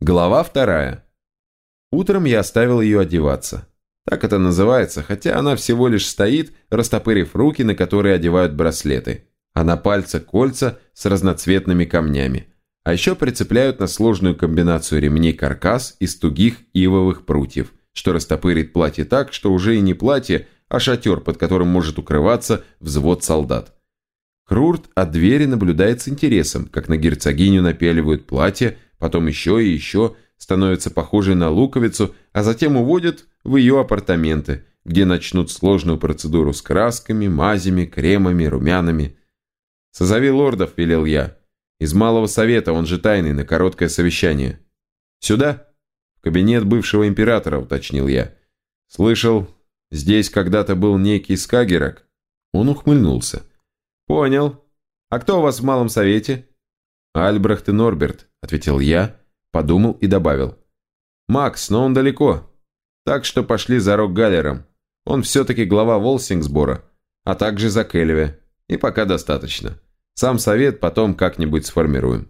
Глава вторая. Утром я оставил ее одеваться. Так это называется, хотя она всего лишь стоит, растопырив руки, на которые одевают браслеты, а на пальцах кольца с разноцветными камнями. А еще прицепляют на сложную комбинацию ремней каркас из тугих ивовых прутьев, что растопырит платье так, что уже и не платье, а шатер, под которым может укрываться взвод солдат. Крурт от двери наблюдает с интересом, как на герцогиню напяливают платье, потом еще и еще, становится похожей на луковицу, а затем уводят в ее апартаменты, где начнут сложную процедуру с красками, мазями, кремами, румянами. «Созови лордов», – велел я. «Из малого совета, он же тайный, на короткое совещание». «Сюда?» «В кабинет бывшего императора», – уточнил я. «Слышал, здесь когда-то был некий Скагерок?» Он ухмыльнулся. «Понял. А кто у вас в малом совете?» «Альбрехт и Норберт», — ответил я, подумал и добавил. «Макс, но он далеко. Так что пошли за Рок Галлером. Он все-таки глава Волсингсбора, а также за Кельве. И пока достаточно. Сам совет потом как-нибудь сформируем».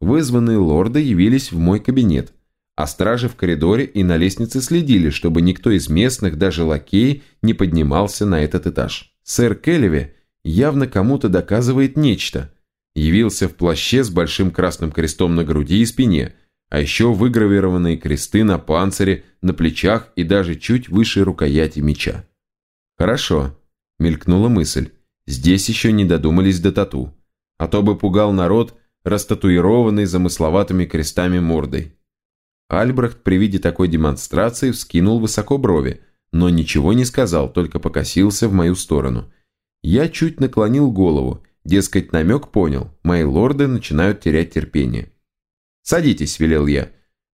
Вызванные лорды явились в мой кабинет, а стражи в коридоре и на лестнице следили, чтобы никто из местных, даже лакеи, не поднимался на этот этаж. Сэр Келлеве явно кому-то доказывает нечто – явился в плаще с большим красным крестом на груди и спине, а еще выгравированные кресты на панцире, на плечах и даже чуть выше рукояти меча. «Хорошо», – мелькнула мысль, – «здесь еще не додумались до тату, а то бы пугал народ, растатуированный замысловатыми крестами мордой». Альбрехт при виде такой демонстрации вскинул высоко брови, но ничего не сказал, только покосился в мою сторону. Я чуть наклонил голову – Дескать, намек понял, мои лорды начинают терять терпение. «Садитесь», – велел я.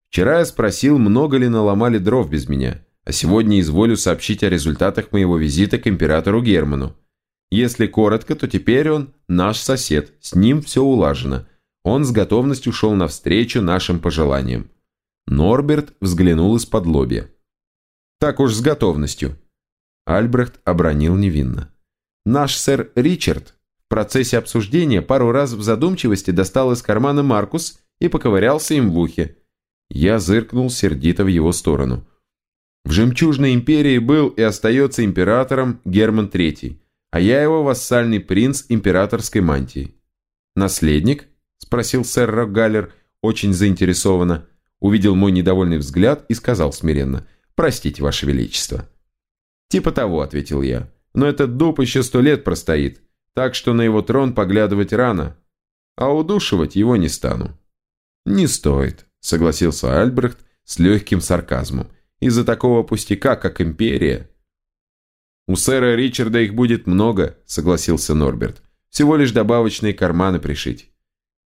«Вчера я спросил, много ли наломали дров без меня, а сегодня изволю сообщить о результатах моего визита к императору Герману. Если коротко, то теперь он наш сосед, с ним все улажено. Он с готовностью шел навстречу нашим пожеланиям». Норберт взглянул из-под лобья. «Так уж с готовностью». Альбрехт обронил невинно. «Наш сэр Ричард процессе обсуждения пару раз в задумчивости достал из кармана Маркус и поковырялся им в ухе. Я зыркнул сердито в его сторону. В «Жемчужной империи» был и остается императором Герман III, а я его вассальный принц императорской мантии. «Наследник?» – спросил сэр Рогаллер, очень заинтересованно. Увидел мой недовольный взгляд и сказал смиренно «Простите, Ваше Величество». «Типа того», – ответил я. «Но этот дуб еще сто лет простоит так что на его трон поглядывать рано, а удушивать его не стану». «Не стоит», — согласился Альбрехт с легким сарказмом, «из-за такого пустяка, как империя». «У сэра Ричарда их будет много», — согласился Норберт. «Всего лишь добавочные карманы пришить».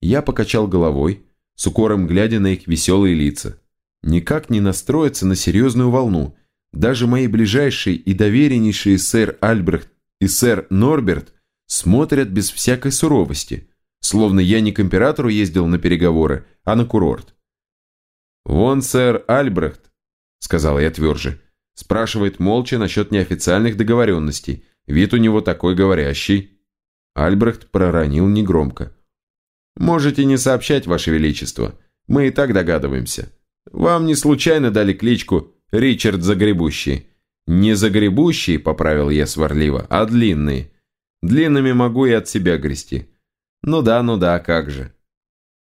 Я покачал головой, с укором глядя на их веселые лица. Никак не настроиться на серьезную волну. Даже мои ближайшие и довереннейшие сэр Альбрехт и сэр Норберт смотрят без всякой суровости, словно я не к императору ездил на переговоры, а на курорт. «Вон сэр Альбрехт», — сказал я тверже, спрашивает молча насчет неофициальных договоренностей. Вид у него такой говорящий. Альбрехт проронил негромко. «Можете не сообщать, Ваше Величество. Мы и так догадываемся. Вам не случайно дали кличку Ричард Загребущий. Не Загребущий, поправил я сварливо, а длинный. Длинными могу и от себя грести. Ну да, ну да, как же.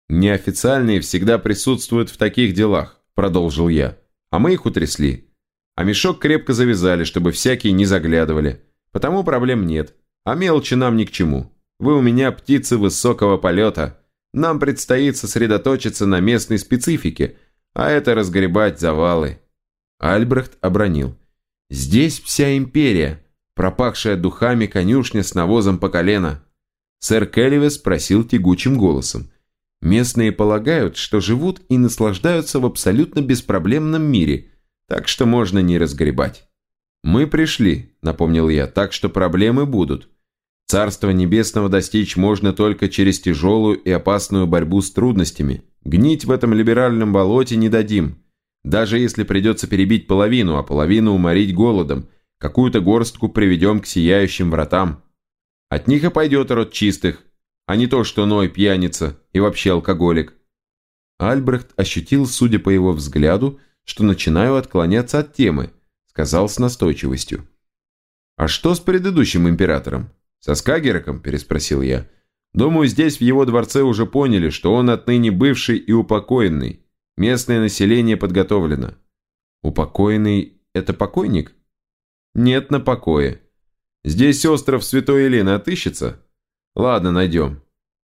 Неофициальные всегда присутствуют в таких делах, продолжил я. А мы их утрясли. А мешок крепко завязали, чтобы всякие не заглядывали. Потому проблем нет. А мелочи нам ни к чему. Вы у меня птицы высокого полета. Нам предстоит сосредоточиться на местной специфике, а это разгребать завалы. Альбрехт обронил. Здесь вся империя пропахшая духами конюшня с навозом по колено. Сэр Келливес спросил тягучим голосом. Местные полагают, что живут и наслаждаются в абсолютно беспроблемном мире, так что можно не разгребать. «Мы пришли», — напомнил я, — «так что проблемы будут. Царство Небесного достичь можно только через тяжелую и опасную борьбу с трудностями. Гнить в этом либеральном болоте не дадим. Даже если придется перебить половину, а половину уморить голодом, какую-то горстку приведем к сияющим вратам. От них и пойдет род чистых, а не то, что Ной пьяница и вообще алкоголик. Альбрехт ощутил, судя по его взгляду, что начинаю отклоняться от темы, сказал с настойчивостью. «А что с предыдущим императором? Со Скагераком?» – переспросил я. «Думаю, здесь в его дворце уже поняли, что он отныне бывший и упокоенный. Местное население подготовлено». «Упокоенный – это покойник?» «Нет, на покое. Здесь остров Святой Елены отыщется?» «Ладно, найдем.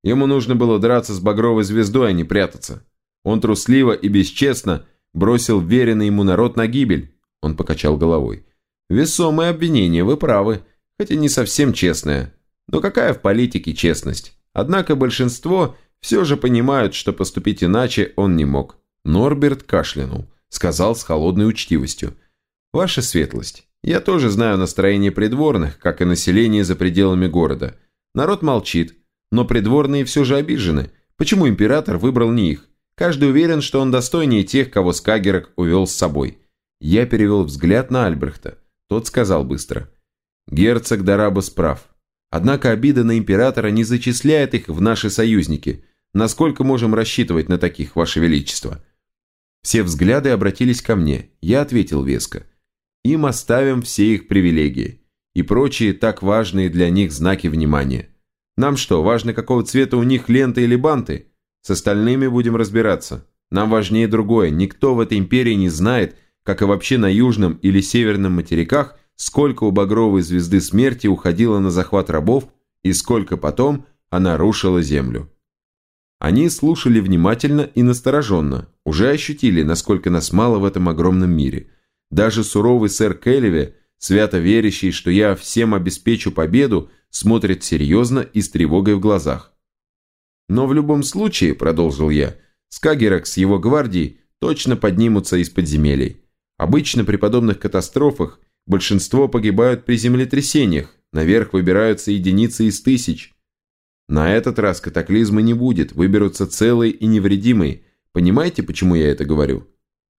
Ему нужно было драться с багровой звездой, а не прятаться. Он трусливо и бесчестно бросил веренный ему народ на гибель». Он покачал головой. «Весомое обвинение, вы правы, хотя не совсем честное. Но какая в политике честность? Однако большинство все же понимают, что поступить иначе он не мог». Норберт кашлянул, сказал с холодной учтивостью. «Ваша светлость, я тоже знаю настроение придворных, как и население за пределами города. Народ молчит, но придворные все же обижены. Почему император выбрал не их? Каждый уверен, что он достойнее тех, кого Скагерок увел с собой. Я перевел взгляд на Альбрехта. Тот сказал быстро. Герцог Дарабас прав. Однако обида на императора не зачисляет их в наши союзники. Насколько можем рассчитывать на таких, Ваше Величество? Все взгляды обратились ко мне. Я ответил веско. Им оставим все их привилегии и прочие так важные для них знаки внимания. Нам что, важно, какого цвета у них ленты или банты? С остальными будем разбираться. Нам важнее другое. Никто в этой империи не знает, как и вообще на южном или северном материках, сколько у багровой звезды смерти уходило на захват рабов и сколько потом она рушила землю. Они слушали внимательно и настороженно, уже ощутили, насколько нас мало в этом огромном мире. Даже суровый сэр Келлеве, свято верящий, что я всем обеспечу победу, смотрит серьезно и с тревогой в глазах. Но в любом случае, продолжил я, Скагерак с его гвардией точно поднимутся из подземелий. Обычно при подобных катастрофах большинство погибают при землетрясениях, наверх выбираются единицы из тысяч. На этот раз катаклизма не будет, выберутся целые и невредимые. Понимаете, почему я это говорю?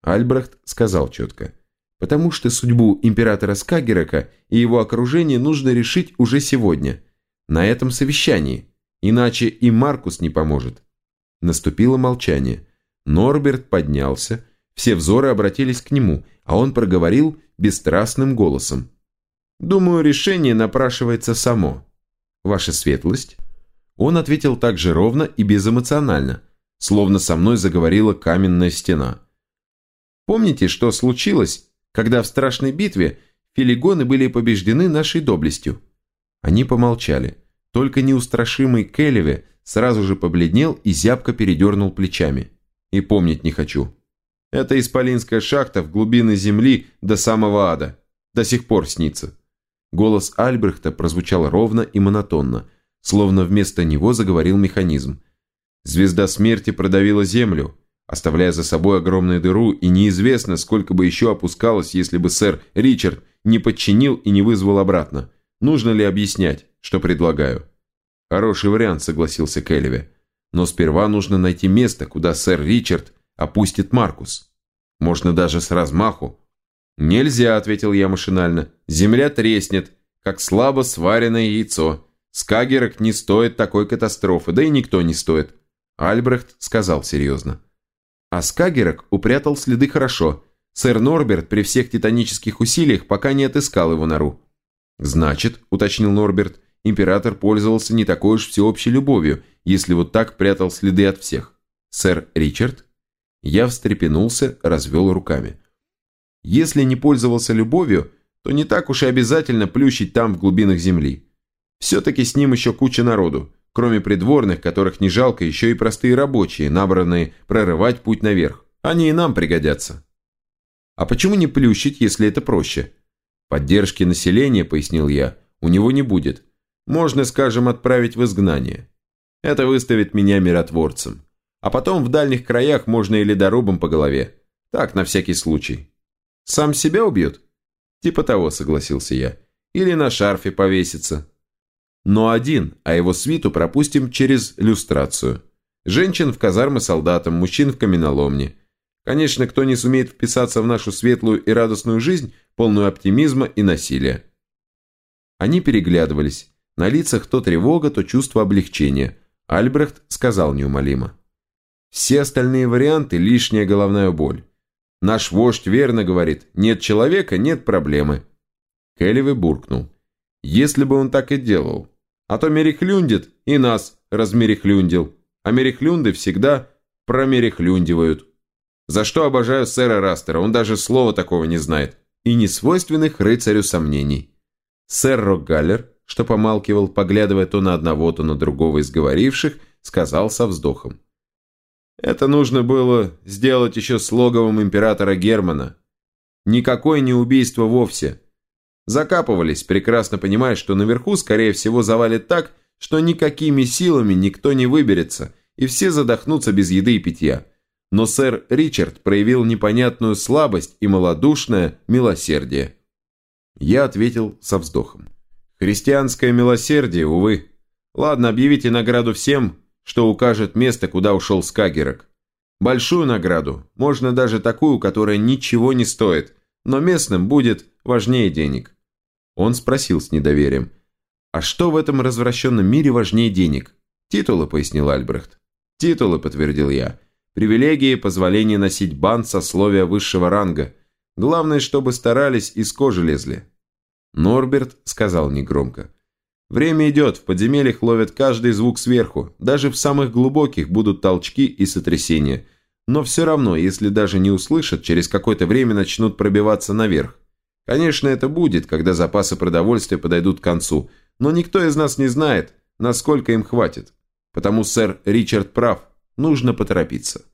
Альбрехт сказал четко. Потому что судьбу императора Скагерака и его окружения нужно решить уже сегодня, на этом совещании. Иначе и Маркус не поможет. Наступило молчание. Норберт поднялся, все взоры обратились к нему, а он проговорил бесстрастным голосом. «Думаю, решение напрашивается само. Ваша светлость?» Он ответил так же ровно и безэмоционально, словно со мной заговорила каменная стена. «Помните, что случилось, когда в страшной битве филигоны были побеждены нашей доблестью?» Они помолчали. Только неустрашимый Келлеве сразу же побледнел и зябко передернул плечами. И помнить не хочу. Это исполинская шахта в глубины земли до самого ада. До сих пор снится. Голос Альбрехта прозвучал ровно и монотонно, словно вместо него заговорил механизм. Звезда смерти продавила землю, оставляя за собой огромную дыру, и неизвестно, сколько бы еще опускалось, если бы сэр Ричард не подчинил и не вызвал обратно. Нужно ли объяснять? что предлагаю». «Хороший вариант», — согласился Келливи. «Но сперва нужно найти место, куда сэр Ричард опустит Маркус. Можно даже с размаху». «Нельзя», — ответил я машинально. «Земля треснет, как слабо сваренное яйцо. Скагерок не стоит такой катастрофы, да и никто не стоит». Альбрехт сказал серьезно. А Скагерок упрятал следы хорошо. Сэр Норберт при всех титанических усилиях пока не отыскал его нору. «Значит», — уточнил Норберт, император пользовался не такой уж всеобщей любовью, если вот так прятал следы от всех. Сэр Ричард? Я встрепенулся, развел руками. Если не пользовался любовью, то не так уж и обязательно плющить там в глубинах земли. Все-таки с ним еще куча народу, кроме придворных, которых не жалко, еще и простые рабочие, набранные прорывать путь наверх. Они и нам пригодятся. А почему не плющить, если это проще? Поддержки населения, пояснил я, у него не будет можно, скажем, отправить в изгнание. Это выставит меня миротворцем. А потом в дальних краях можно и ледорубом по голове. Так, на всякий случай. Сам себя убьет? Типа того, согласился я. Или на шарфе повесится. Но один, а его свиту пропустим через люстрацию. Женщин в казармы солдатам, мужчин в каменоломне. Конечно, кто не сумеет вписаться в нашу светлую и радостную жизнь, полную оптимизма и насилия. Они переглядывались. На лицах то тревога, то чувство облегчения. Альбрехт сказал неумолимо. Все остальные варианты – лишняя головная боль. Наш вождь верно говорит, нет человека – нет проблемы. Келливы буркнул. Если бы он так и делал. А то мерехлюндит и нас размерехлюндил. А мерехлюнды всегда промерехлюндивают. За что обожаю сэра Растера, он даже слова такого не знает. И не свойственных рыцарю сомнений. Сэр Рокгаллер, что помалкивал, поглядывая то на одного, то на другого из говоривших, сказал со вздохом. Это нужно было сделать еще с логовом императора Германа. Никакое не убийство вовсе. Закапывались, прекрасно понимая, что наверху, скорее всего, завалит так, что никакими силами никто не выберется, и все задохнутся без еды и питья. Но сэр Ричард проявил непонятную слабость и малодушное милосердие. Я ответил со вздохом. Христианское милосердие, увы. Ладно, объявите награду всем, что укажет место, куда ушел Скагерок. Большую награду, можно даже такую, которая ничего не стоит, но местным будет важнее денег. Он спросил с недоверием. «А что в этом развращенном мире важнее денег?» «Титулы», — пояснил Альбрехт. «Титулы», — подтвердил я. «Привилегии, позволение носить бан сословия высшего ранга. Главное, чтобы старались и с кожи лезли». Норберт сказал негромко. «Время идет, в подземельях ловят каждый звук сверху. Даже в самых глубоких будут толчки и сотрясения. Но все равно, если даже не услышат, через какое-то время начнут пробиваться наверх. Конечно, это будет, когда запасы продовольствия подойдут к концу, но никто из нас не знает, насколько им хватит. Потому сэр Ричард прав, нужно поторопиться.